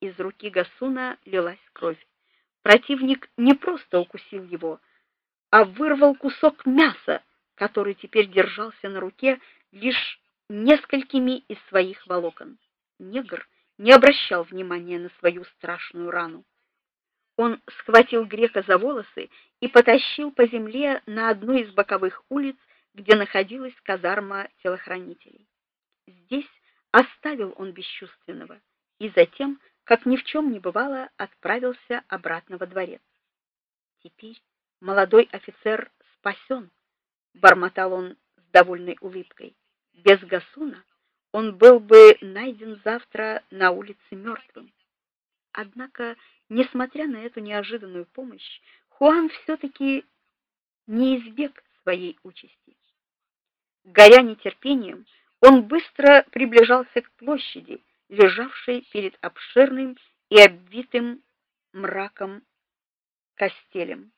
Из руки Гасуна лилась кровь. Противник не просто укусил его, а вырвал кусок мяса, который теперь держался на руке лишь несколькими из своих волокон. Негр не обращал внимания на свою страшную рану. Он схватил грека за волосы и потащил по земле на одну из боковых улиц, где находилась казарма телохранителей. Здесь оставил он бесчувственного и затем, как ни в чем не бывало, отправился обратно во дворец. Теперь молодой офицер спасен, бормотал он с довольной улыбкой. Без Гасуна он был бы найден завтра на улице мертвым. Однако, несмотря на эту неожиданную помощь, Хуан все таки не избег своей участи. Горя нетерпением, он быстро приближался к площади, лежавшей перед обширным и обвитым мраком костелем.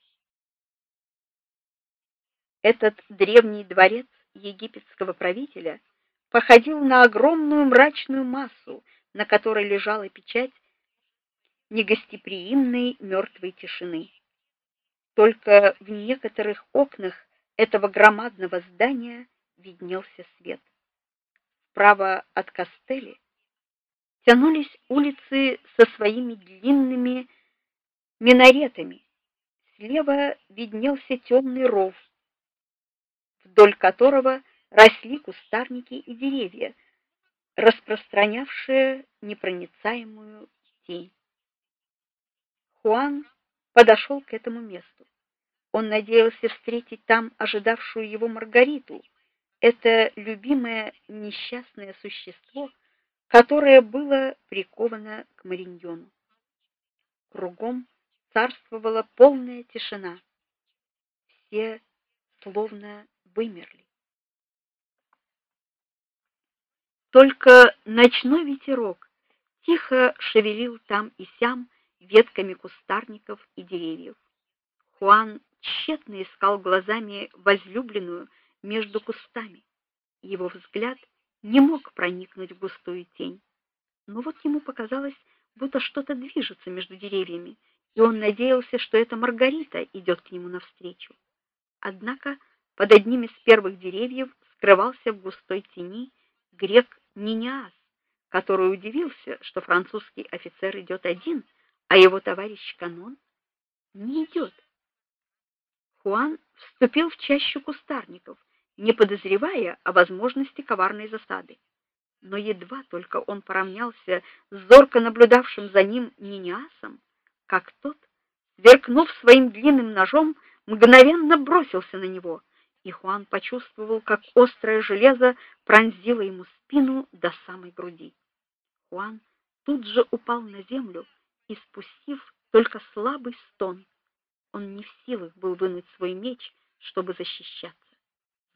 Этот древний дворец египетского правителя походил на огромную мрачную массу, на которой лежала печать негостеприимной мертвой тишины. Только в некоторых окнах этого громадного здания виднелся свет. Справа от костели тянулись улицы со своими длинными минаретами. Слева виднелся темный ров, вдоль которого росли кустарники и деревья, распространявшие непроницаемую тень. Хуан подошел к этому месту. Он надеялся встретить там ожидавшую его Маргариту, это любимое несчастное существо, которое было приковано к Мариньону. Кругом царствовала полная тишина. Все словно вымерли. Только ночной ветерок тихо шевелил там и сям ветками кустарников и деревьев. Хуан тщетно искал глазами возлюбленную между кустами. Его взгляд не мог проникнуть в густую тень. Но вот ему показалось, будто что-то движется между деревьями, и он надеялся, что это Маргарита идет к нему навстречу. Однако под одним из первых деревьев скрывался в густой тени грек Ниниас, который удивился, что французский офицер идет один, а его товарищ Канон не идет. Хуан вступил в чащу кустарников, не подозревая о возможности коварной засады. Но едва только он поравнялся с зорко наблюдавшим за ним Ниниасом, как тот, сверкнув своим длинным ножом, мгновенно бросился на него, и Хуан почувствовал, как острое железо пронзило ему спину до самой груди. Хуан тут же упал на землю и спустив только слабый стон, он не в силах был вынуть свой меч, чтобы защищаться.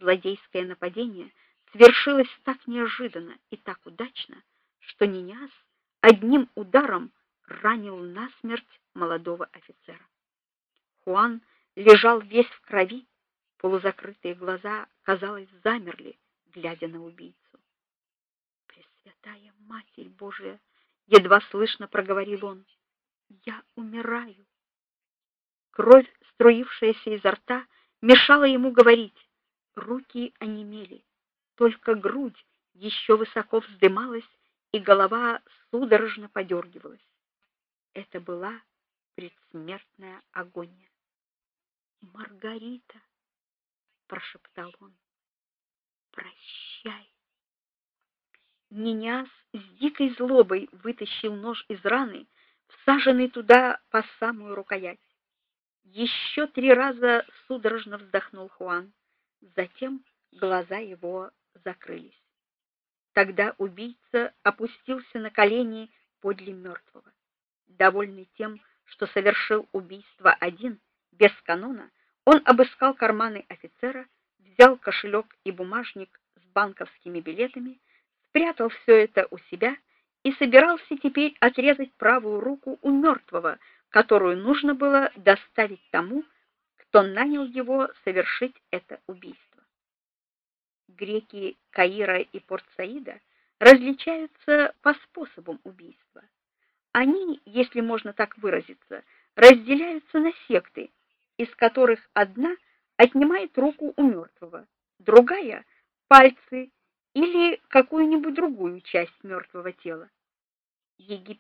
Злодейское нападение свершилось так неожиданно и так удачно, что Ниняс одним ударом ранил насмерть молодого офицера. Хуан лежал весь в крови, полузакрытые глаза, казалось, замерли, глядя на убийцу. Пресвятая Матерь Божия, едва слышно проговорил он. Я умираю. Кровь, струившаяся изо рта, мешала ему говорить. Руки онемели, только грудь еще высоко вздымалась, и голова судорожно подергивалась. Это была предсмертная агония. Маргарита, прошептал он. Прощай. Ниняс с дикой злобой вытащил нож из раны, всаженный туда по самую рукоять. Еще три раза судорожно вздохнул Хуан. Затем глаза его закрылись. Тогда убийца опустился на колени подле мертвого. Довольный тем, что совершил убийство один, без канона, он обыскал карманы офицера, взял кошелек и бумажник с банковскими билетами, спрятал все это у себя и собирался теперь отрезать правую руку у мертвого, которую нужно было доставить тому, кто нанял его совершить это убийство. Греки Каира и Порт-Саида различаются по способам убийства. Они, если можно так выразиться, разделяются на секты, из которых одна отнимает руку у мертвого, другая пальцы или какую-нибудь другую часть мертвого тела. Египет